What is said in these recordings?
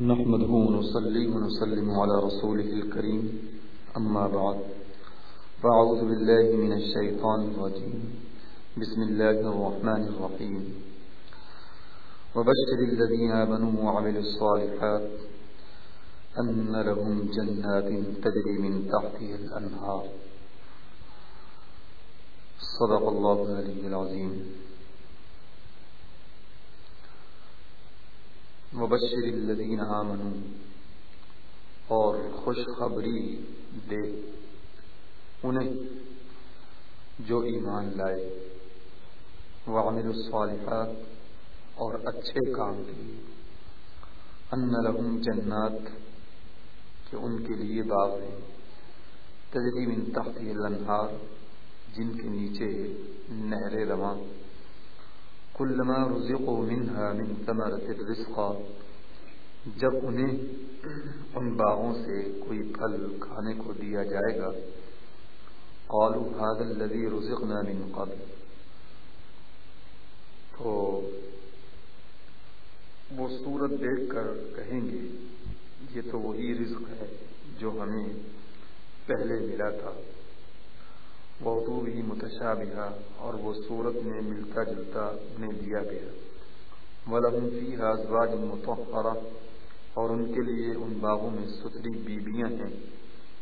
نحمده ونصلي ونسلم على رسوله الكريم. أما بعد، فأعوذ بالله من الشيطان الرجيم. بسم الله الرحمن الرحيم. وبشر الذين آمنوا وعملوا الصالحات أن لهم جنات تجري من تحتها الأنهار. صدق الله العلي العظيم. مبشر الذین آمنوا اور خوشخبری دے انہیں جو ایمان لائے۔ وعمل الصالحات اور اچھے کام کیے۔ ان لهم جنات کہ ان کے لیے باغ ہیں۔ تجری من تحت الانہار جن کے نیچے نہریں رواں۔ کلما رزقوا منها من ثمرة الرزق، جب انہیں ان باغوں سے کوئی پھل کھانے کو دیا جائے گا، قالوا هذا الذي رزقنا من قبل. تو وہ صورت دیکھ کر کہیں گے، یہ تو وہی رزق ہے جو ہمیں پہلے ملا تھا۔ وہ بھی متشابہ اور وہ صورت میں ملتا جلتا انہیں دیا گیا۔ ولہم فیہا ازواج متحرہ اور ان کے لیے ان باغوں میں ستری بیبیاں ہیں۔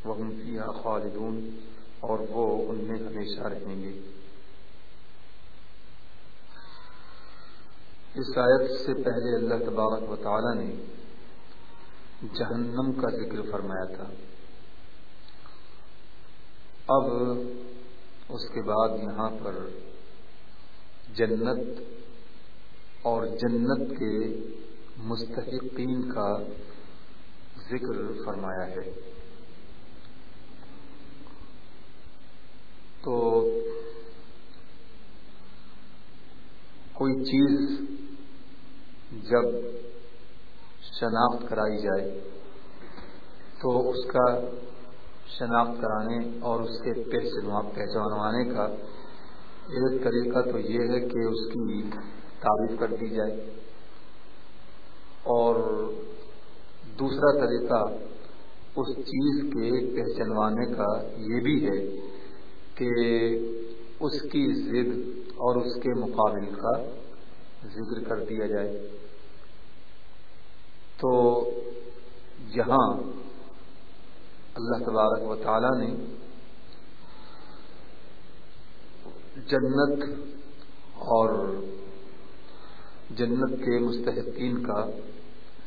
وہم فیہا خالدون، اور وہ ان میں ہمیشہ رہیں گے۔ اس آیت سے پہلے اللہ تبارک و تعالی نے جہنم کا ذکر فرمایا تھا۔ اب اس کے بعد یہاں پر جنت اور جنت کے مستحقین کا ذکر فرمایا ہے۔ تو کوئی چیز جب شناخت کرائی جائے تو اس کا شناخت کرانے اور اس کے پہچانوانے کا ایک طریقہ تو یہ ہے کہ اس کی تعریف کر دی جائے۔ اور دوسرا طریقہ اس چیز کے پہچانوانے کا یہ بھی ہے کہ اس کی ضد اور اس کے مقابل کا ذکر کر دیا جائے۔ تو یہاں اللہ تبارک و تعالی نے جنت اور جنت کے مستحقین کا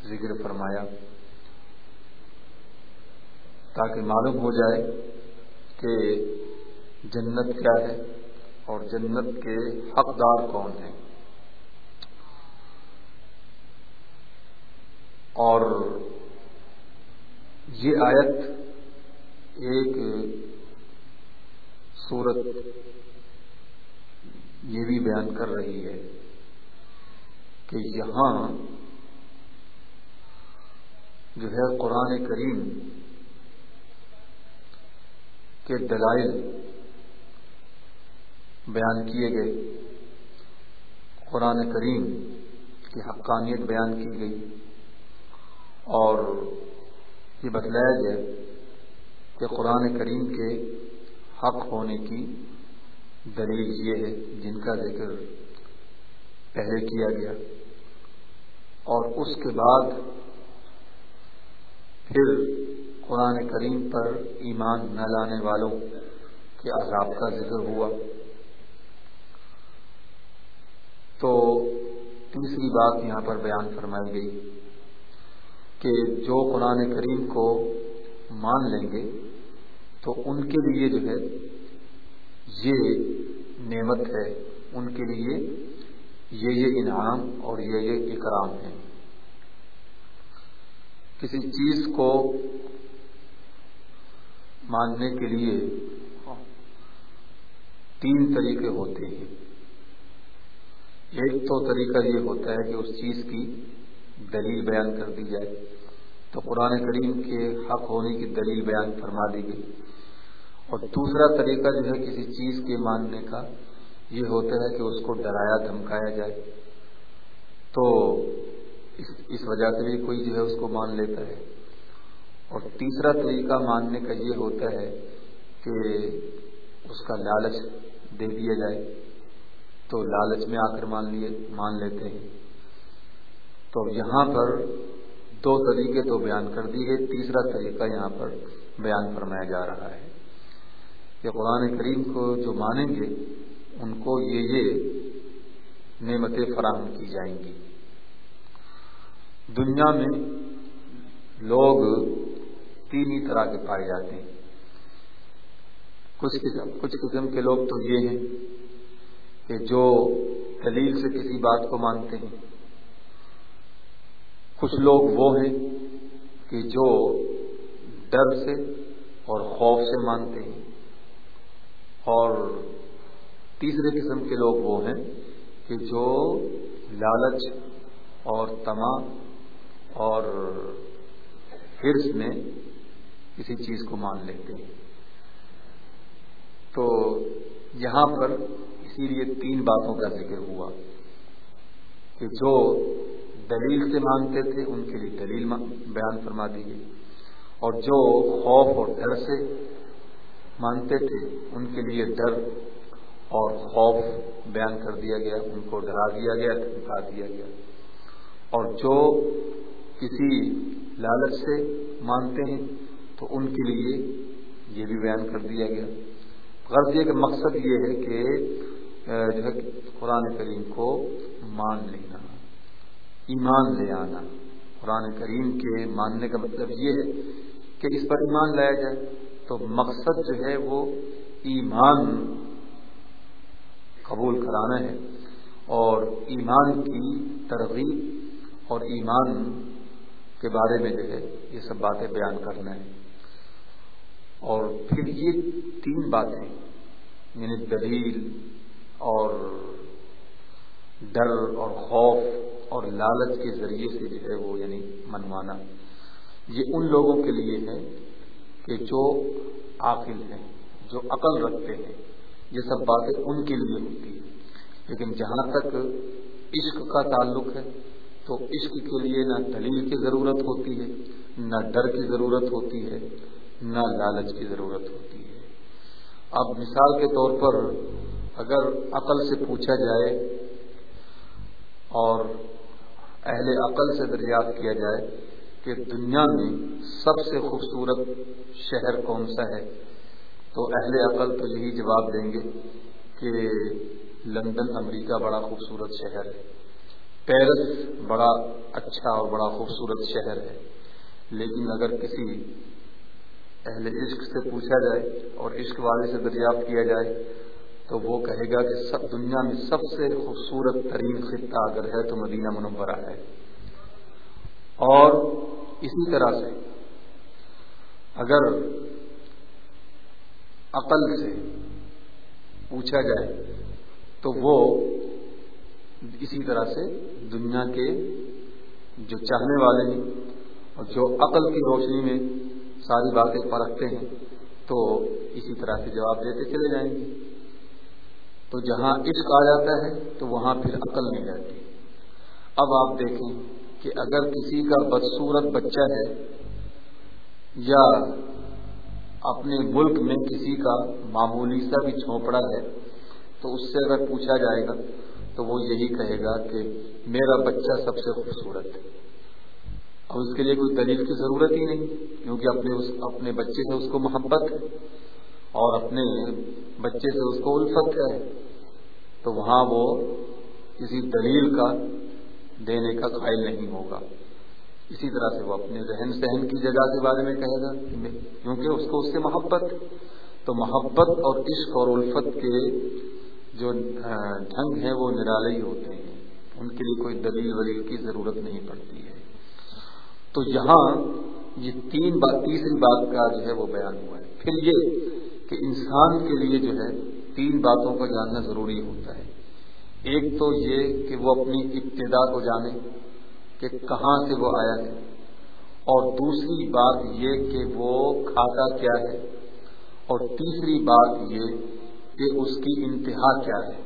ذکر فرمایا تاکہ معلوم ہو جائے کہ جنت کیا ہے اور جنت کے حقدار کون ہیں اور یہ آیت ایک صورت یہ بھی بیان کر رہی ہے کہ یہاں جو ہے قرآن کریم کے دلائل بیان کیے گئے، قرآن کریم کی حقانیت بیان کی گئی اور یہ بتلایا گیا کہ قرآن کریم کے حق ہونے کی دلیل یہ ہے، جن کا ذکر پہلے کیا گیا۔ اور اس کے بعد پھر قرآن کریم پر ایمان نہ لانے والوں کے عذاب کا ذکر ہوا۔ تو تیسری بات یہاں پر بیان فرمائی گئی کہ جو قرآن کریم کو مان لیں گے تو ان کے لیے جو ہے یہ نعمت ہے، ان کے لیے یہ یہ انعام اور یہ یہ اکرام ہے۔ کسی چیز کو ماننے کے لیے تین طریقے ہوتے ہیں۔ ایک تو طریقہ یہ ہوتا ہے کہ اس چیز کی دلیل بیان کر دی جائے۔ تو قرآن کریم کے حق ہونے کی دلیل بیان فرما دی گئی۔ اور دوسرا طریقہ جو ہے کسی چیز کے ماننے کا، یہ ہوتا ہے کہ اس کو ڈرایا، دھمکایا جائے۔ تو اس اس وجہ سے بھی کوئی جو ہے اس کو مان لیتا ہے۔ اور تیسرا طریقہ ماننے کا یہ ہوتا ہے کہ اس کا لالچ دے دیا جائے۔ تو لالچ میں آ کر مان لیے، مان لیتے ہیں۔ تو یہاں پر دو طریقے تو بیان کر دی تیسرا طریقہ یہاں پر بیان فرمایا جا رہا ہے۔ کہ قرآن کریم کو جو مانیں گے، ان کو یہ یہ نعمتیں فراہم کی جائیں گی۔ دنیا میں لوگ تین ہی طرح کے پائے جاتے ہیں۔ کچھ قسم کچھ قسم کے لوگ تو یہ ہیں کہ جو دلیل سے کسی بات کو مانتے ہیں۔ کچھ لوگ وہ ہیں کہ جو ڈر سے اور خوف سے مانتے ہیں۔ اور تیسرے قسم کے لوگ وہ ہیں کہ جو لالچ اور تما اور حرص میں کسی چیز کو مان لیتے ہیں۔ تو یہاں پر اسی لیے تین باتوں کا ذکر ہوا کہ جو دلیل سے مانتے تھے، ان کے لیے دلیل بیان فرما دیجیے اور جو خوف اور ڈر سے مانتے تھے، ان کے لیے ڈر اور خوف بیان کر دیا گیا، ان کو ڈرا دیا گیا دکھا دیا گیا۔ اور جو کسی لالچ سے مانتے ہیں، تو ان کے لیے یہ بھی بیان کر دیا گیا۔ غرض یہ کہ مقصد یہ ہے کہ جو ہے قرآن کریم کو مان لینا ایمان لے آنا۔ قرآن کریم کے ماننے کا مطلب یہ ہے کہ اس پر ایمان لایا جائے۔ تو مقصد جو ہے وہ ایمان قبول کرانا ہے اور ایمان کی ترغیب اور ایمان کے بارے میں جو ہے یہ سب باتیں بیان کرنا ہے۔ اور پھر یہ تین باتیں یعنی دلیل اور ڈر اور خوف اور لالچ کے ذریعے سے جو ہے وہ یعنی منوانا۔ یہ ان لوگوں کے لیے ہے کہ جو عاقل ہیں، جو عقل رکھتے ہیں، یہ سب باتیں ان کے لیے ہوتی ہیں۔ لیکن جہاں تک عشق کا تعلق ہے، تو عشق کے لیے نہ دلیل کی ضرورت ہوتی ہے، نہ ڈر کی ضرورت ہوتی ہے، نہ لالچ کی ضرورت ہوتی ہے۔ اب مثال کے طور پر اگر عقل سے پوچھا جائے اور اہل عقل سے دریافت کیا جائے کہ دنیا میں سب سے خوبصورت شہر کون سا ہے؟ تو اہل عقل تو یہی جواب دیں گے کہ لندن امریکہ بڑا خوبصورت شہر ہے۔ پیرس بڑا اچھا اور بڑا خوبصورت شہر ہے۔ لیکن اگر کسی اہل عشق سے پوچھا جائے اور عشق والے سے دریافت کیا جائے تو وہ کہے گا کہ سب دنیا میں سب سے خوبصورت ترین خطہ اگر ہے تو مدینہ منورہ ہے۔ اور اسی طرح سے۔ اگر عقل سے پوچھا جائے تو وہ اسی طرح سے دنیا کے جو چاہنے والے ہیں اور جو عقل کی روشنی میں ساری باتیں پرکھتے ہیں تو اسی طرح سے جواب دیتے چلے جائیں گے۔ تو جہاں عشق آ جاتا ہے تو وہاں پھر عقل نہیں رہتی۔ اب آپ دیکھیں کہ اگر کسی کا بدسورت بچہ ہے یا اپنے ملک میں کسی کا معمولی سا بھی چھوپڑا ہے، تو اس سے اگر پوچھا جائے گا، تو وہ یہی کہے گا کہ میرا بچہ سب سے خوبصورت ہے۔ اب اس کے لیے کوئی دلیل کی ضرورت ہی نہیں، کیونکہ اپنے اس، اپنے بچے سے اس کو محبت ہے اور اپنے بچے سے اس کو الفت ہے۔ تو وہاں وہ کسی دلیل کا دینے کا قائل نہیں ہوگا۔ اسی طرح سے وہ اپنے رہن سہن کی جگہ کے بارے میں کہے گا کیونکہ اس کو اس سے محبت، تو محبت اور عشق اور الفت کے جو ڈھنگ ہیں وہ نرالے ہی ہوتے ہیں۔ ان کے لیے کوئی دلیل ولیل کی ضرورت نہیں پڑتی ہے۔ تو یہاں یہ تین بات، تیسری بات کا جو ہے وہ بیان ہوا ہے۔ پھر یہ کہ انسان کے لیے جو ہے تین باتوں کو جاننا ضروری ہوتا ہے۔ ایک تو یہ کہ وہ اپنی ابتدا کو جانے کہ کہاں سے وہ آیا ہے۔ اور دوسری بات یہ کہ وہ کھاتا کیا ہے۔ اور تیسری بات یہ کہ اس کی انتہا کیا ہے۔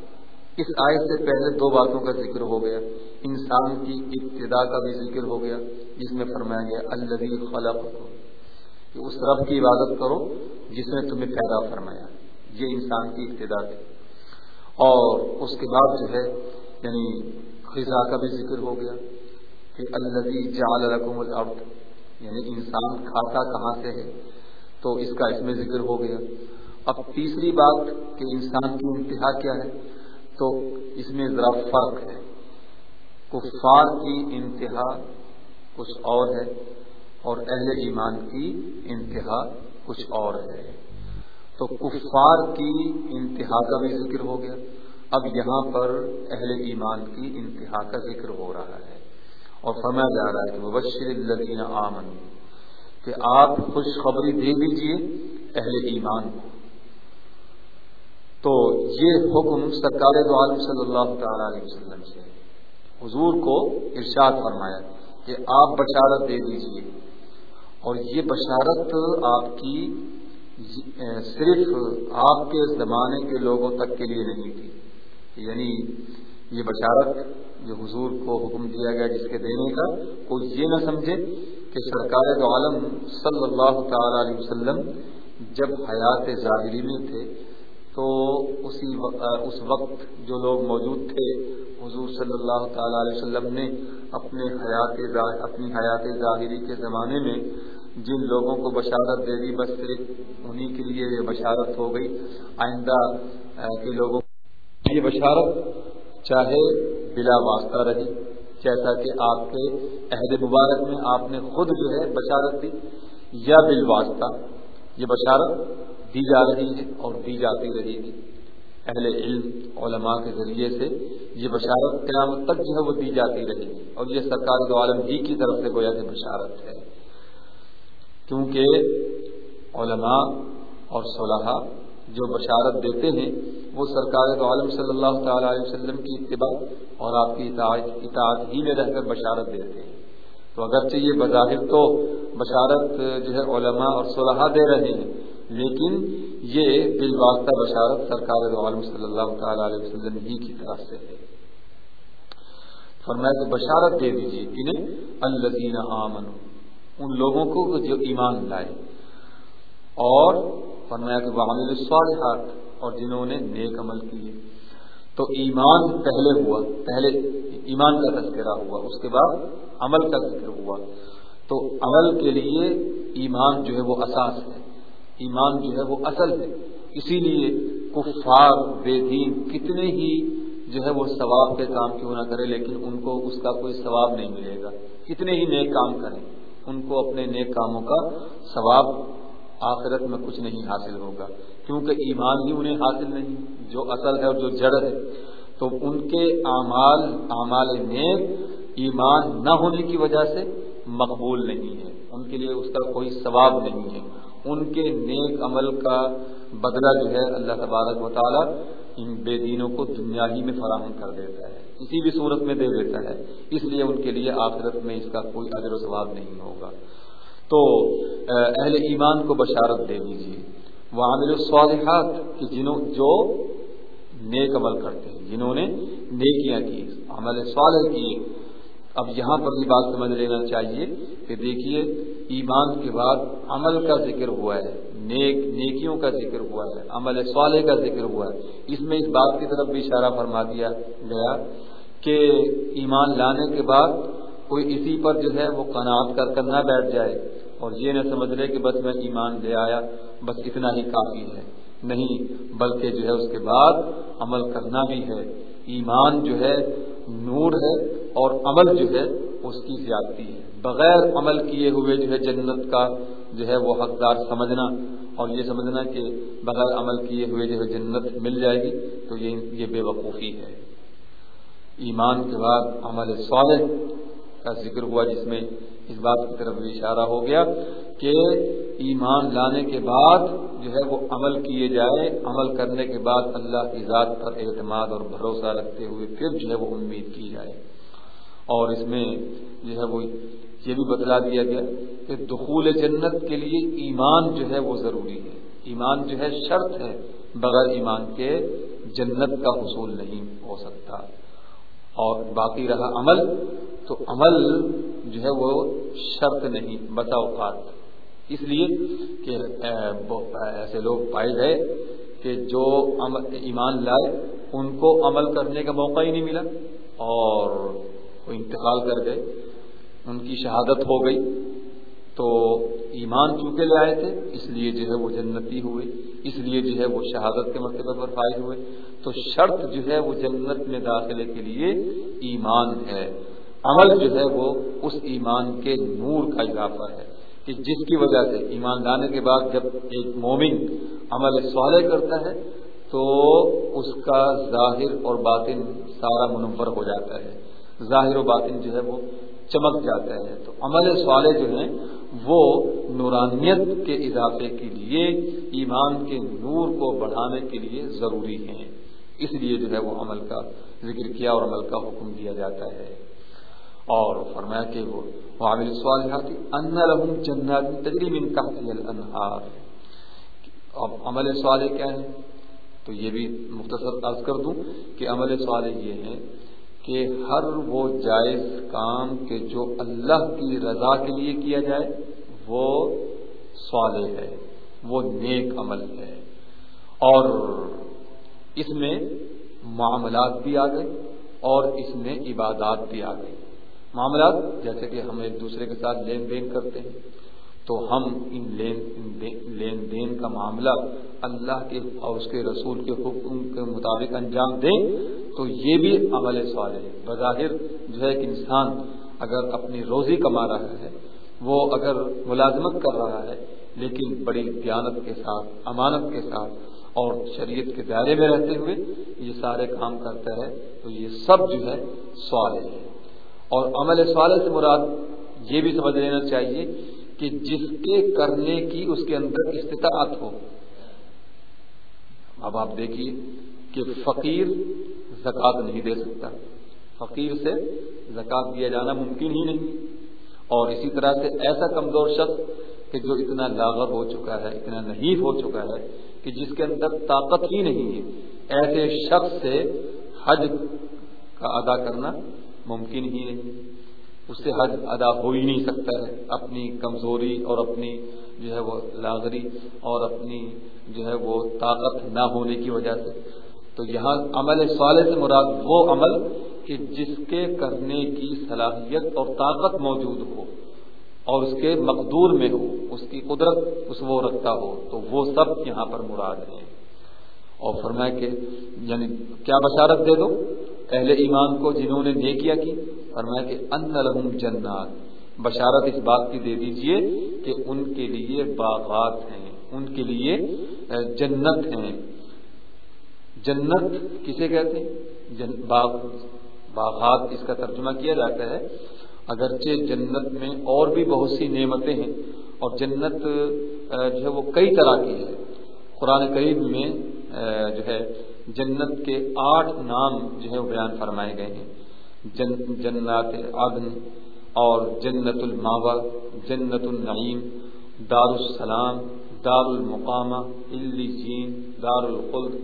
اس آیت سے پہلے دو باتوں کا ذکر ہو گیا۔ انسان کی ابتدا کا بھی ذکر ہو گیا، جس میں فرمایا گیا الذي خلق کہ اس رب کی عبادت کرو جس نے تمہیں پیدا فرمایا۔ یہ انسان کی ابتدا تھی۔ اور اس کے بعد جو ہے یعنی خزا کا بھی ذکر ہو گیا کہ الذي جعل لكم الارض یعنی انسان کھاتا کہاں سے ہے، تو اس کا اس میں ذکر ہو گیا۔ اب تیسری بات کہ انسان کی انتہا کیا ہے، تو اس میں ذرا فرق ہے۔ کفار کی انتہا کچھ اور ہے اور اہل ایمان کی انتہا کچھ اور ہے۔ تو کفار کی انتہا کا بھی ذکر ہو گیا۔ اب یہاں پر اہل ایمان کی انتہا کا ذکر ہو رہا ہے۔ اور فرمایا جا رہا ہے کہ مبشر الذین آمن کہ آپ خوشخبری دے دیجیے اہل ایمان کو۔ تو یہ حکم سرکار دو عالم صلی اللہ تعالی علیہ وسلم سے حضور کو ارشاد فرمایا کہ آپ بشارت دے دیجیے۔ اور یہ بشارت آپ کی صرف آپ کے زمانے کے لوگوں تک کے لیے نہیں تھی۔ یعنی یہ بشارت جو حضور کو حکم دیا گیا جس کے دینے کا، کوئی یہ نہ سمجھے کہ سرکار دو عالم صلی اللہ تعالی علیہ وسلم جب حیات ظاہری میں تھے، تو اسی اس وقت جو لوگ موجود تھے، حضور صلی اللہ تعالی علیہ وسلم نے اپنے حیات اپنی حیات ظاہری کے زمانے میں جن لوگوں کو بشارت دے دی، بس صرف انہیں کے لیے یہ بشارت ہو گئی۔ آئندہ کے لوگوں یہ بشارت چاہے بلا واسطہ رہی، جیسا کہ آپ کے عہد مبارک میں آپ نے خود جو ہے بشارت دی، یا بال واسطہ یہ بشارت دی جا رہی ہے اور دی جاتی رہے گی۔ اہل علم، علماء کے ذریعے سے یہ بشارت قیامت تک جو ہے وہ دی جاتی رہے گی۔ اور یہ سرکار دو عالم ہی کی طرف سے گویا کہ بشارت ہے۔ کیونکہ علماء اور صلاحہ جو بشارت دیتے ہیں، وہ سرکار تو عالم صلی اللہ تعالی علیہ وسلم کی اتباع اور آپ کی اطاعت اطاعت ہی میں رہ کر بشارت دیتے ہیں۔ تو اگرچہ یہ بظاہر تو بشارت جو ہے علماء اور صلاح دے رہے ہیں، لیکن یہ دل بشارت سرکار عالم صلی اللہ تعالی علیہ وسلم ہی کی طرف سے ہے۔ فرمایا کہ بشارت دے دیجیے کنہیں الزین آمن ان لوگوں کو جو ایمان لائے۔ اور فرمایا کہ عامل الصالحات اور جنہوں نے نیک عمل کیے۔ تو ایمان پہلے ہوا، پہلے ایمان کا تذکرہ ہوا، اس کے بعد عمل کا ذکر ہوا۔ تو عمل کے لیے ایمان جو ہے وہ اساس ہے، ایمان جو ہے وہ اصل ہے۔ اسی لیے کفار بے دین کتنے ہی جو ہے وہ ثواب کے کام کیوں نہ کرے لیکن ان کو اس کا کوئی ثواب نہیں ملے گا۔ کتنے ہی نیک کام کریں۔ ان کو اپنے نیک کاموں کا ثواب آخرت میں کچھ نہیں حاصل ہوگا۔ کیونکہ ایمان ہی انہیں حاصل نہیں، جو اصل ہے اور جو جڑ ہے۔ تو ان کے اعمال اعمال نیک ایمان نہ ہونے کی وجہ سے مقبول نہیں ہے ان کے لیے اس کا کوئی ثواب نہیں ہے۔ ان کے نیک عمل کا بدلہ جو ہے اللہ تبارک و تعالیٰ ان بے دینوں کو دنیا ہی میں فراہم کر دیتا ہے، کسی بھی صورت میں دے دیتا ہے۔ اس لیے ان کے لیے آخرت میں اس کا کوئی اجر و ثواب نہیں ہوگا۔ تو اہل ایمان کو بشارت دے دیجیے وہ عامل الصالحات، کہ جنہوں جو نیک عمل کرتے ہیں، جنہوں نے نیکیاں کی، عمل صالح کیے اب یہاں پر بھی بات سمجھ لینا چاہیے کہ دیکھیے، ایمان کے بعد عمل کا ذکر ہوا ہے۔ نیک نیکیوں کا ذکر ہوا ہے، عمل صالح کا ذکر ہوا ہے۔ اس میں اس بات کی طرف بھی اشارہ فرما دیا گیا کہ ایمان لانے کے بعد کوئی اسی پر جو ہے وہ قناعت کر کر نہ بیٹھ جائے۔ اور یہ نہ سمجھ لے کہ بس میں ایمان لے آیا، بس اتنا ہی کافی ہے۔ نہیں، بلکہ جو ہے اس کے بعد عمل کرنا بھی ہے۔ ایمان جو ہے نور ہے اور عمل جو ہے اس کی زیادتی ہے۔ بغیر عمل کیے ہوئے جو ہے جنت کا جو ہے وہ حقدار سمجھنا اور یہ سمجھنا کہ بغیر عمل کیے ہوئے جو ہے جنت مل جائے گی، تو یہ بے وقوفی ہے۔ ایمان کے بعد عمل صالح کا ذکر ہوا، جس میں اس بات کی طرف بھی اشارہ ہو گیا کہ ایمان لانے کے بعد جو ہے وہ عمل کیے جائے۔ عمل کرنے کے بعد اللہ کی ذات پر اعتماد اور بھروسہ رکھتے ہوئے پھر جو ہے وہ امید کی جائے۔ اور اس میں جو ہے وہ یہ بھی بتلا دیا گیا کہ دخول جنت کے لیے ایمان جو ہے وہ ضروری ہے۔ ایمان جو ہے شرط ہے، بغیر ایمان کے جنت کا حصول نہیں ہو سکتا۔ اور باقی رہا عمل، تو عمل جو ہے وہ شرط نہیں بتا اوقات اس لیے کہ ایسے لوگ پائے گئے کہ جو ایمان لائے، ان کو عمل کرنے کا موقع ہی نہیں ملا اور وہ انتقال کر گئے۔ ان کی شہادت ہو گئی۔ تو ایمان چونکہ لے آئے تھے، اس لیے جو ہے وہ جنتی ہوئے، اس لیے جو ہے وہ شہادت کے مرتبہ پر فائز ہوئے۔ تو شرط جو ہے وہ جنت میں داخلے کے لیے ایمان ہے۔ عمل جو ہے وہ اس ایمان کے نور کا اضافہ ہے کہ جس کی وجہ سے ایمان لانے کے بعد جب ایک مومن عمل صالح کرتا ہے، تو اس کا ظاہر اور باطن سارا منور ہو جاتا ہے۔ ظاہر و باطن جو ہے وہ چمک جاتا ہے۔ تو عمل صالح جو ہیں وہ نورانیت کے اضافے کے لیے ایمان کے نور کو بڑھانے کے لیے ضروری ہیں۔ اس لیے جو ہے وہ عمل کا ذکر کیا اور عمل کا حکم دیا جاتا ہے۔ اور فرمایا کہ وہ عامل صالحات ان لهم جنات تجری من تحتها الانہار۔ اب عمل صالح کیا ہے؟ تو یہ بھی مختصر عرض کر دوں کہ عمل صالح یہ ہے کہ ہر وہ جائز کام کہ جو اللہ کی رضا کے لیے کیا جائے، وہ صالح ہے، وہ نیک عمل ہے۔ اور اس میں معاملات بھی آ گئے اور اس میں عبادات بھی آ گئی معاملات جیسے کہ ہم ایک دوسرے کے ساتھ لین دین کرتے ہیں۔ تو ہم ان لین لین دین کا معاملہ اللہ کے اور اس کے رسول کے حکم کے مطابق انجام دیں تو یہ بھی عمل سوال ہے۔ بظاہر جو ہے کہ انسان اگر اپنی روزی کما رہا ہے، وہ اگر ملازمت کر رہا ہے، لیکن بڑی دیانت کے ساتھ، امانت کے ساتھ اور شریعت کے دائرے میں رہتے ہوئے یہ سارے کام کرتا ہے، تو یہ سب جو ہے سوال ہے۔ اور عمل سوال سے مراد یہ بھی سمجھ لینا چاہیے کہ جس کے کرنے کی اس کے اندر استطاعت ہو۔ اب آپ دیکھیے کہ فقیر زکوٰۃ نہیں دے سکتا۔ فقیر سے زکوٰۃ دیا جانا ممکن ہی نہیں۔ اور اسی طرح سے ایسا کمزور شخص کہ جو اتنا لاغر ہو چکا ہے، اتنا نہیں ہو چکا ہے کہ جس کے اندر طاقت ہی نہیں ہے۔ ایسے شخص سے حج کا ادا کرنا ممکن ہی نہیں۔ اس سے حج ادا ہو ہی نہیں سکتا ہے۔ اپنی کمزوری اور اپنی جو ہے وہ لاغری اور اپنی جو ہے وہ طاقت نہ ہونے کی وجہ سے۔ تو یہاں عمل صالح سے مراد وہ عمل کہ جس کے کرنے کی صلاحیت اور طاقت موجود ہو اور اس کے مقدور میں ہو، اس کی قدرت، اس وہ رکھتا ہو۔ تو وہ سب یہاں پر مراد ہے اور فرمایا کہ یعنی کیا بشارت دے دو؟ اہل ایمان کو جنہوں نے نیکیا کی فرمایا کہ ان لہم جنات۔ بشارت اس بات کی دے دیجیے کہ ان کے لیے باغات ہیں، ان کے لیے جنت ہیں۔ جنت کسے کہتے ہیں؟ جن، باغ، باغات اس کا ترجمہ کیا جاتا ہے۔ اگرچہ جنت میں اور بھی بہت سی نعمتیں ہیں اور جنت جو ہے وہ کئی طرح کی ہے قرآن کریم میں جو ہے جنت کے آٹھ نام جو ہے وہ بیان فرمائے گئے ہیں۔ جنات عدن اور جنت الماوا جنت النعیم دار السلام دار المقامہ علی جین دار القلد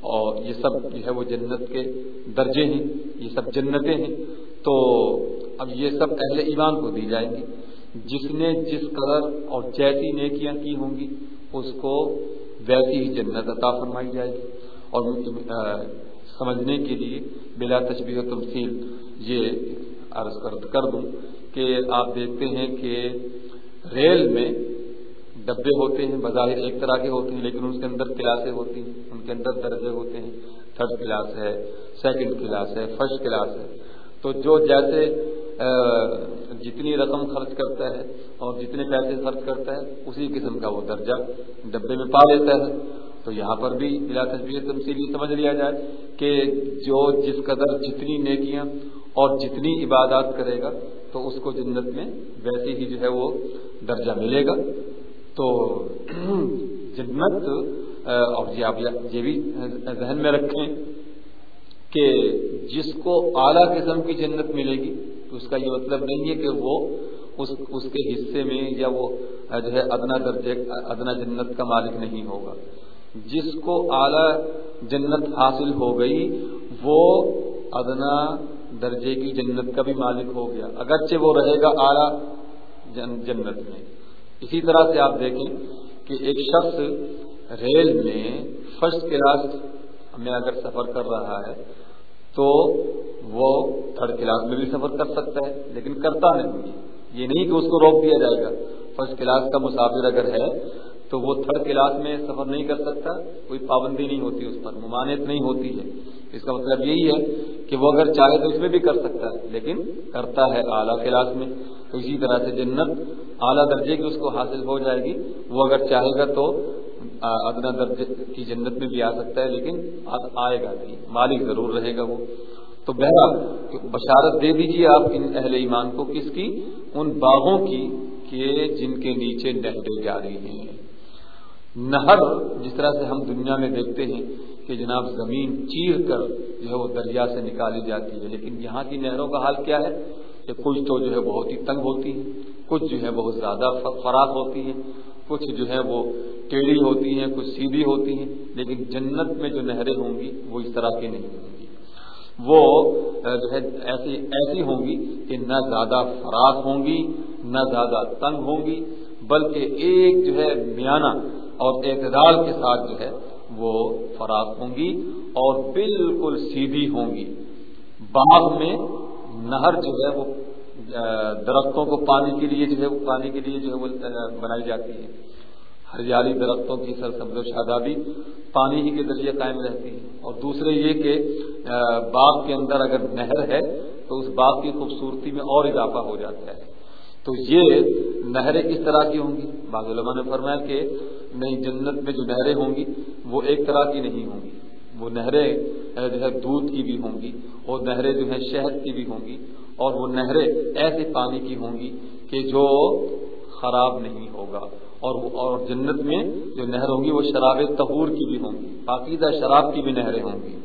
اور یہ سب جو ہے وہ جنت کے درجے ہیں، یہ سب جنتیں ہیں۔ تو اب یہ سب اہل ایمان کو دی جائیں گی۔ جس نے جس قدر اور جیسی نیکیاں کی ہوں گی، اس کو ویسی ہی جنت عطا فرمائی جائے گی۔ اور سمجھنے کے لیے بلا تشبیہ و تمثیل یہ عرض کر دوں کہ آپ دیکھتے ہیں کہ ریل میں ڈبے ہوتے ہیں، بظاہر ایک طرح کے ہوتے ہیں، لیکن اس کے اندر کلاسیں ہوتی ہیں، ان کے اندر درجے ہوتے ہیں۔ تھرڈ کلاس ہے، سیکنڈ کلاس ہے، فرسٹ کلاس ہے۔ تو جو جیسے جتنی رقم خرچ کرتا ہے اور جتنے پیسے خرچ کرتا ہے، اسی قسم کا وہ درجہ ڈبے میں پا لیتا ہے۔ تو یہاں پر بھی بلا تجبیر تمثیل یہ سمجھ لیا جائے کہ جو جس قدر جتنی نیکیاں اور جتنی عبادات کرے گا، تو اس کو جنت میں ویسے ہی جو ہے وہ درجہ ملے گا۔ تو جنت اور جی یہ بھی ذہن میں رکھیں کہ جس کو اعلیٰ قسم کی جنت ملے گی، تو اس کا یہ مطلب نہیں ہے کہ وہ اس اس کے حصے میں یا وہ جو ہے ادنا درجے، ادنا جنت کا مالک نہیں ہوگا۔ جس کو اعلی جنت حاصل ہو گئی، وہ ادنا درجے کی جنت کا بھی مالک ہو گیا۔ اگرچہ وہ رہے گا اعلیٰ جنت میں۔ اسی طرح سے آپ دیکھیں کہ ایک شخص ریل میں فرسٹ کلاس میں اگر سفر کر رہا ہے، تو وہ تھرڈ کلاس میں بھی سفر کر سکتا ہے، لیکن کرتا نہیں یہ نہیں کہ اس کو روک دیا جائے گا۔ فرسٹ کلاس کا مسافر اگر ہے تو وہ تھرڈ کلاس میں سفر نہیں کر سکتا، کوئی پابندی نہیں ہوتی اس پر، ممانعت نہیں ہوتی ہے۔ اس کا مطلب یہی ہے کہ وہ اگر چاہے تو اس میں بھی کر سکتا ہے، لیکن کرتا ہے اعلیٰ کلاس میں۔ تو اسی طرح سے جنت اعلیٰ درجے کی اس کو حاصل ہو جائے گی۔ وہ اگر چاہے گا تو ادنا درجے کی جنت میں بھی آ سکتا ہے، لیکن آئے گا نہیں۔ مالک ضرور رہے گا وہ۔ تو بہرحال، بشارت دے دیجیے آپ ان اہل ایمان کو کس کی؟ ان باغوں کی، کہ جن کے نیچے نہریں جاری ہیں۔ نہر جس طرح سے ہم دنیا میں دیکھتے ہیں کہ جناب زمین چیر کر جو ہے وہ دریا سے نکالی جاتی ہے، لیکن یہاں کی نہروں کا حال کیا ہے؟ کہ کچھ تو جو ہے بہت ہی تنگ ہوتی ہیں، کچھ جو ہے بہت زیادہ فراق ہوتی ہیں، کچھ جو ہے وہ ٹیڑھی ہوتی ہیں، کچھ سیدھی ہوتی ہیں، لیکن جنت میں جو نہریں ہوں گی وہ اس طرح کی نہیں ہوں گی۔ وہ جو ہے ایسی ایسی ہوں گی کہ نہ زیادہ فراق ہوں گی، نہ زیادہ تنگ ہوں گی، بلکہ ایک جو ہے میانہ اور اعتدال کے ساتھ جو ہے وہ فراق ہوں گی اور بالکل سیدھی ہوں گی۔ باغ میں نہر جو ہے وہ درختوں کو پانی کے لیے جو ہے، پانی کے لیے جو ہے وہ بنائی جاتی ہے۔ ہریالی درختوں کی سر سبز و شادابی پانی ہی کے ذریعے قائم رہتی ہے۔ اور دوسرے یہ کہ باغ کے اندر اگر نہر ہے تو اس باغ کی خوبصورتی میں اور اضافہ ہو جاتا ہے۔ تو یہ نہریں کس طرح کی ہوں گی؟ باغ علماء نے فرمایا کہ نئی جنت میں جو نہریں ہوں گی، وہ ایک طرح کی نہیں ہوں گی۔ وہ نہریں جو ہے دودھ کی بھی ہوں گی، اور نہریں جو ہے شہد کی بھی ہوں گی، اور وہ نہریں ایسے پانی کی ہوں گی کہ جو خراب نہیں ہوگا۔ اور اور جنت میں جو نہر ہوں گی، وہ شراب تہور کی بھی ہوں گی۔ پاکیزہ شراب کی بھی نہریں ہوں گی۔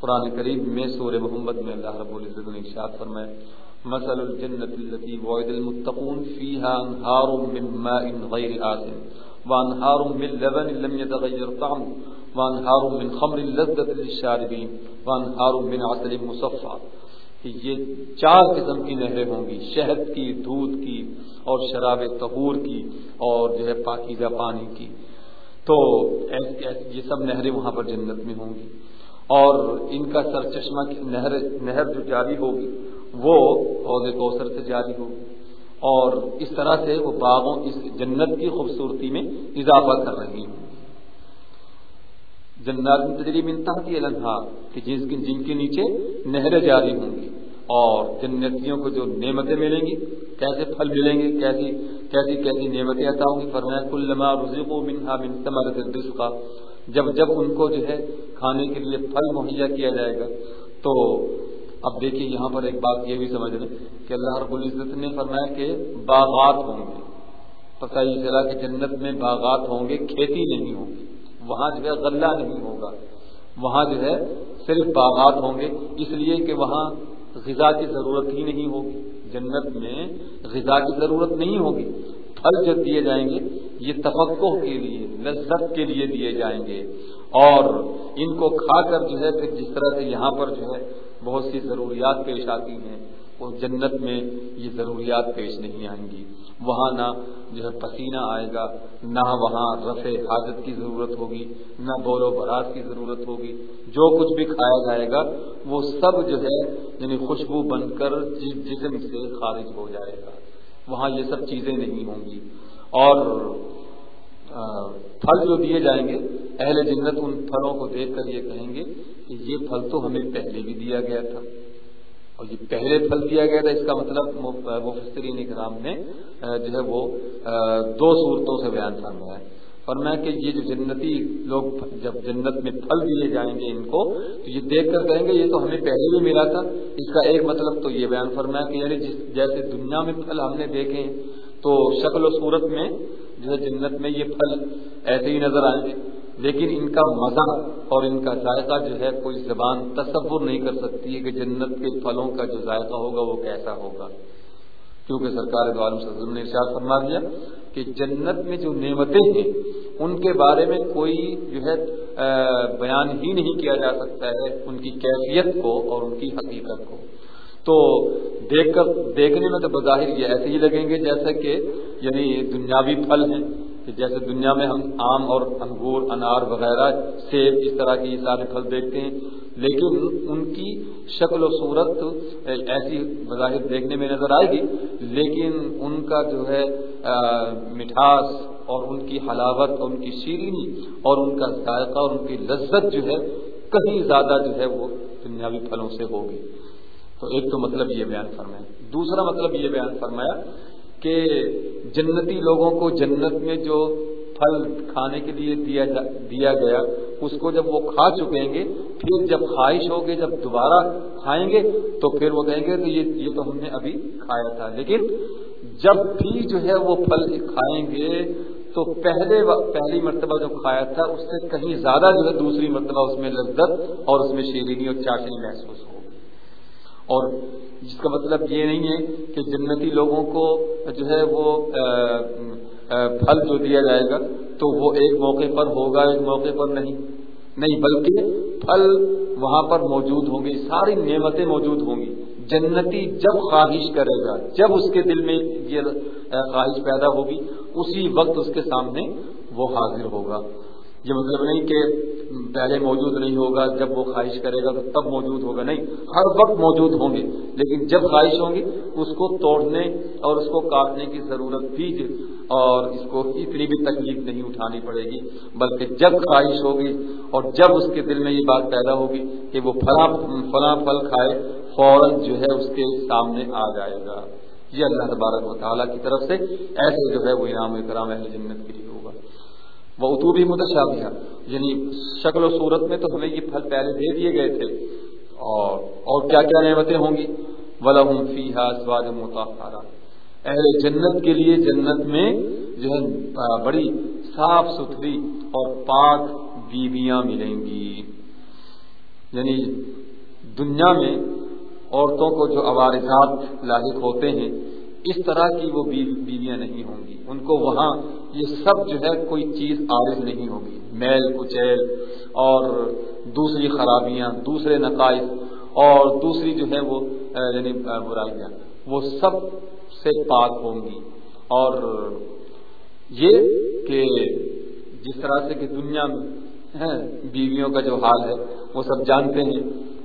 قرآن قریب میں سور محمد میں اللہ رب العزت نے ارشاد فرمائے مثل الجنة التي وعد المتقون فيها انهار من ماء غير آسن. وانهار من لبن لم يتغير طعمه وانهار من خمر لذة للشاربين، وانهار من عسل مصفى. یہ چار قسم کی نہریں ہوں گی، شہد کی، دودھ کی اور شراب تہور کی اور جو ہے پاکیزہ پانی کی. تو یہ سب نہریں وہاں پر جنت میں ہوں گی. اور ان کا سر چشمہ نہر نہر جو جاری ہوگی، وہ عہدے کوثر سے جاری ہوگی. اور اس طرح سے وہ باغوں اس جنت کی خوبصورتی میں اضافہ کر رہی ہوں جنات تجریب انتہا کی النہا کہ جن کے نیچے نہریں جاری ہوں گی اور جنتیوں کو جو نعمتیں ملیں گی، کیسے پھل ملیں گے، کیسی کیسی کیسی نعمتیں عطا ہوں گی۔ فرمایا کل لما رزق و منہا من ثمرت الرزق۔ جب جب ان کو جو ہے کھانے کے لیے پھل مہیا کیا جائے گا، تو اب دیکھیے یہاں پر ایک بات یہ بھی سمجھ لیں کہ اللہ رب العزت نے فرمایا کہ باغات ہوں گے۔ پتہ یہ چلا کہ جنت میں باغات ہوں گے، کھیتی نہیں ہوگی، وہاں جو ہے غلہ نہیں ہوگا۔ وہاں جو ہے صرف باغات ہوں گے، اس لیے کہ وہاں غذا کی ضرورت ہی نہیں ہوگی۔ جنت میں غذا کی ضرورت نہیں ہوگی۔ پھل جب دیے جائیں گے، یہ تفقع کے لیے، لذت کے لیے دیے جائیں گے۔ اور ان کو کھا کر جو ہے پھر جس طرح سے یہاں پر جو ہے بہت سی ضروریات پیش آتی ہیں، وہ جنت میں یہ ضروریات پیش نہیں آئیں گی۔ وہاں نہ جو ہے پسینہ آئے گا، نہ وہاں رفع حاجت کی ضرورت ہوگی، نہ بول و برات کی ضرورت ہوگی۔ جو کچھ بھی کھایا جائے گا، وہ سب جو ہے یعنی خوشبو بن کر جسم سے خارج ہو جائے گا۔ وہاں یہ سب چیزیں نہیں ہوں گی۔ اور پھل جو دیے جائیں گے، اہل جنت ان پھلوں کو دیکھ کر یہ کہیں گے کہ یہ پھل تو ہمیں پہلے بھی دیا گیا تھا۔ اور یہ پہلے پھل دیا گیا تھا، اس کا مطلب مفسرین اکرام نے جو ہے وہ دو صورتوں سے بیان فرمایا۔ ہے اور میں کہ یہ جو جنتی لوگ جب جنت میں پھل دیے جائیں گے ان کو، تو یہ دیکھ کر کہیں گے یہ تو ہمیں پہلے بھی ملا تھا۔ اس کا ایک مطلب تو یہ بیان فرمایا کہ یعنی جس جیسے دنیا میں پھل ہم نے دیکھے، تو شکل و صورت میں، جو ہے جنت میں یہ پھل ایسے ہی نظر آئیں گے۔ لیکن ان کا مزہ اور ان کا ذائقہ جو ہے کوئی زبان تصور نہیں کر سکتی ہے کہ جنت کے پھلوں کا جو ذائقہ ہوگا وہ کیسا ہوگا۔ کیونکہ سرکار وسلم نے ارشاد فرما دیا کہ جنت میں جو نعمتیں ہیں، ان کے بارے میں کوئی جو ہے بیان ہی نہیں کیا جا سکتا ہے ان کی کیفیت کو اور ان کی حقیقت کو۔ تو دیکھ کر، دیکھنے میں تو بظاہر یہ ایسے ہی لگیں گے جیسے کہ یعنی دنیاوی پھل ہیں۔ کہ جیسے دنیا میں ہم آم اور انگور، انار وغیرہ سیب اس طرح کے یہ سارے پھل دیکھتے ہیں، لیکن ان کی شکل و صورت ایسی بظاہر دیکھنے میں نظر آئے گی، لیکن ان کا جو ہے مٹھاس اور ان کی حلاوت اور ان کی شیرینی اور ان کا ذائقہ اور ان کی لذت جو ہے، کہیں زیادہ جو ہے وہ دنیاوی پھلوں سے ہوگی۔ تو ایک تو مطلب یہ بیان فرمایا۔ دوسرا مطلب یہ بیان فرمایا کہ جنتی لوگوں کو جنت میں جو پھل کھانے کے لیے دیا دیا گیا، اس کو جب وہ کھا چکیں گے، پھر جب خواہش ہوگی، جب دوبارہ کھائیں گے، تو پھر وہ کہیں گے تو یہ یہ تو ہم نے ابھی کھایا تھا۔ لیکن جب بھی جو ہے وہ پھل کھائیں گے، تو پہلے پہلی مرتبہ جو کھایا تھا، اس سے کہیں زیادہ جو ہے دوسری مرتبہ اس میں لذت اور اس میں شیرینی اور چاشنی محسوس ہوگی اور جس کا مطلب یہ نہیں ہے کہ جنتی لوگوں کو جو ہے وہ پھل جو دیا جائے گا، تو وہ ایک موقع پر ہوگا، ایک موقع پر نہیں۔ نہیں، بلکہ پھل وہاں پر موجود ہوں گے، ساری نعمتیں موجود ہوں گی۔ جنتی جب خواہش کرے گا، جب اس کے دل میں یہ خواہش پیدا ہوگی، اسی وقت اس کے سامنے وہ حاضر ہوگا۔ یہ مطلب نہیں کہ پہلے موجود نہیں ہوگا، جب وہ خواہش کرے گا تو تب موجود ہوگا۔ نہیں، ہر وقت موجود ہوں گے، لیکن جب خواہش ہوں گی، اس کو توڑنے اور اس کو کاٹنے کی ضرورت بھی اور اس کو اتنی بھی تکلیف نہیں اٹھانی پڑے گی، بلکہ جب خواہش ہوگی اور جب اس کے دل میں یہ بات پیدا ہوگی کہ وہ فلاں فلاں پھل کھائے، فوراً جو ہے اس کے سامنے آ جائے گا۔ یہ اللہ تبارک و تعالیٰ کی طرف سے ایسے جو ہے وہ انعام اکرام اہل جنت کے لیے ہوگا۔ وہ اتوبی متشابہ یعنی شکل و صورت میں تو ہمیں یہ پھل پہلے دے دیے گئے تھے اور اور کیا کیا نعمتیں ہوں گی؟ ولہم فیہا ازواج مطہرہ اہل جنت کے لیے جنت میں جو ہے بڑی صاف ستھری اور پاک بیویاں ملیں گی۔ یعنی دنیا میں عورتوں کو جو عوارضات لاحق ہوتے ہیں، اس طرح کی وہ بیویاں نہیں ہوں گی۔ ان کو وہاں یہ سب جو ہے کوئی چیز عارض نہیں ہوگی۔ میل، کچیل اور دوسری خرابیاں، دوسرے نقائص اور دوسری جو ہے وہ یعنی برائیاں، وہ سب سے پاک ہوں گی۔ اور یہ کہ جس طرح سے کہ دنیا میں بیویوں کا جو حال ہے، وہ سب جانتے ہیں،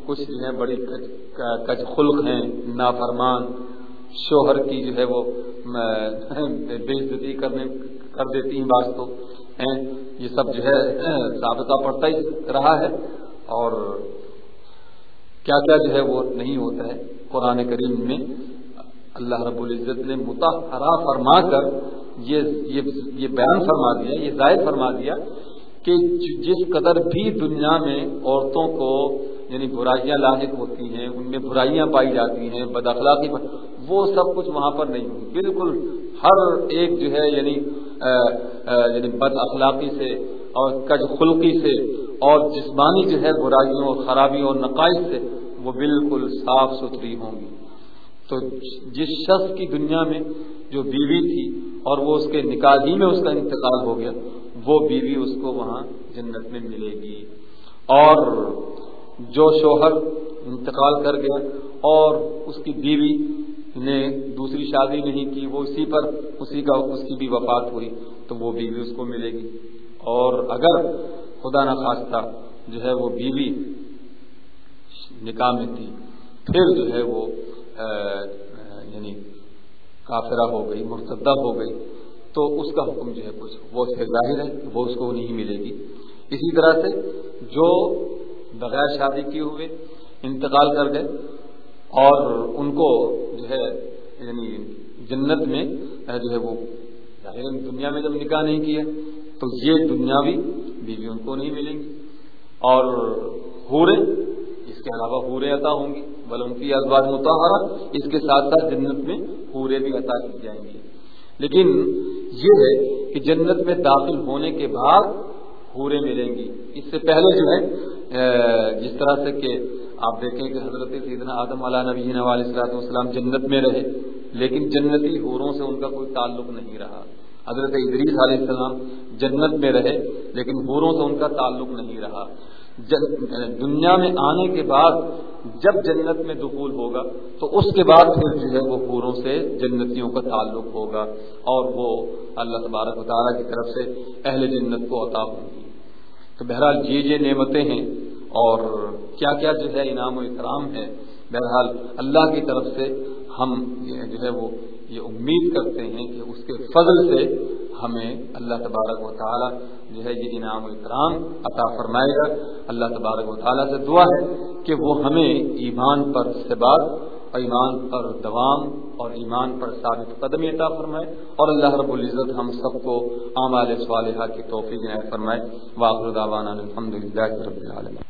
کچھ جو ہے بڑی کچ خلق ہیں، نافرمان شوہر کی جو ہے وہ بےزتی کرنے کر دیتی ہیں بعض تو یہ سب جو ہے ثابتہ پڑتا ہی رہا ہے اور کیا کیا جو ہے وہ نہیں ہوتا ہے۔ قرآن کریم میں اللہ رب العزت نے متحرا فرما کر یہ بیان فرما دیا، یہ ظاہر فرما دیا کہ جس قدر بھی دنیا میں عورتوں کو یعنی برائیاں لاحق ہوتی ہیں، ان میں برائیاں پائی جاتی ہیں، بد اخلاقی وہ سب کچھ وہاں پر نہیں ہوگی۔ بالکل ہر ایک جو ہے یعنی یعنی بد اخلاقی سے اور کج خلقی سے اور جسمانی جو ہے برائیوں اور خرابیوں اور نقائص سے وہ بالکل صاف ستھری ہوں گی۔ تو جس شخص کی دنیا میں جو بیوی تھی اور وہ اس کے نکاح ہی میں اس کا انتقال ہو گیا، وہ بیوی اس کو وہاں جنت میں ملے گی۔ اور جو شوہر انتقال کر گیا اور اس کی بیوی نے دوسری شادی نہیں کی، وہ اسی پر، اسی کا، اس کی بھی وفات ہوئی، تو وہ بیوی اس کو ملے گی۔ اور اگر خدا نخواستہ جو ہے وہ بیوی نکاح میں تھی، پھر جو ہے وہ یعنی کافرہ ہو گئی، مرتدہ ہو گئی، تو اس کا حکم جو ہے کچھ، وہ اس سے ظاہر ہے، وہ اس کو نہیں ملے گی۔ اسی طرح سے جو بغیر شادی کیے ہوئے انتقال کر گئے اور ان کو جو ہے یعنی جنت میں جو ہے وہ دنیا میں جب نکاح نہیں کیا، تو یہ دنیاوی بیوی ان کو نہیں ملیں گی۔ اور ہورے اس کے علاوہ ہورے عطا ہوں گی۔ بل ان کی ازواج متحرہ اس کے ساتھ ساتھ جنت میں ہورے بھی عطا کی جائیں گی۔ لیکن یہ ہے کہ جنت میں داخل ہونے کے بعد ہورے ملیں گی۔ اس سے پہلے جو ہے جس طرح سے کہ آپ دیکھیں کہ حضرت سیدنا آدم علیہ نبی علیہ السلاۃ والسلام جنت میں رہے، لیکن جنتی حوروں سے ان کا کوئی تعلق نہیں رہا۔ حضرت ادریس علیہ السلام جنت میں رہے، لیکن حوروں سے ان کا تعلق نہیں رہا۔ دنیا میں آنے کے بعد جب جنت میں دخول ہوگا، تو اس کے بعد پھر جو ہے وہ حوروں سے جنتیوں کا تعلق ہوگا اور وہ اللہ تبارک و تعالیٰ کی طرف سے اہل جنت کو عطا ہوں گی۔ تو بہرحال یہ یہ نعمتیں ہیں۔ اور کیا کیا جو ہے انعام و اکرام ہے، بہرحال اللہ کی طرف سے ہم جو ہے وہ یہ امید کرتے ہیں کہ اس کے فضل سے ہمیں اللہ تبارک و تعالیٰ جو ہے یہ انعام و اکرام عطا فرمائے گا۔ اللہ تبارک و تعالیٰ سے دعا ہے کہ وہ ہمیں ایمان پر ثبات اور ایمان پر دوام اور ایمان پر ثابت قدمی عطا فرمائے اور اللہ رب العزت ہم سب کو اعمال صالحہ کی توفیق فرمائے۔ واخر دعوانا الحمد للہ رب العالمین۔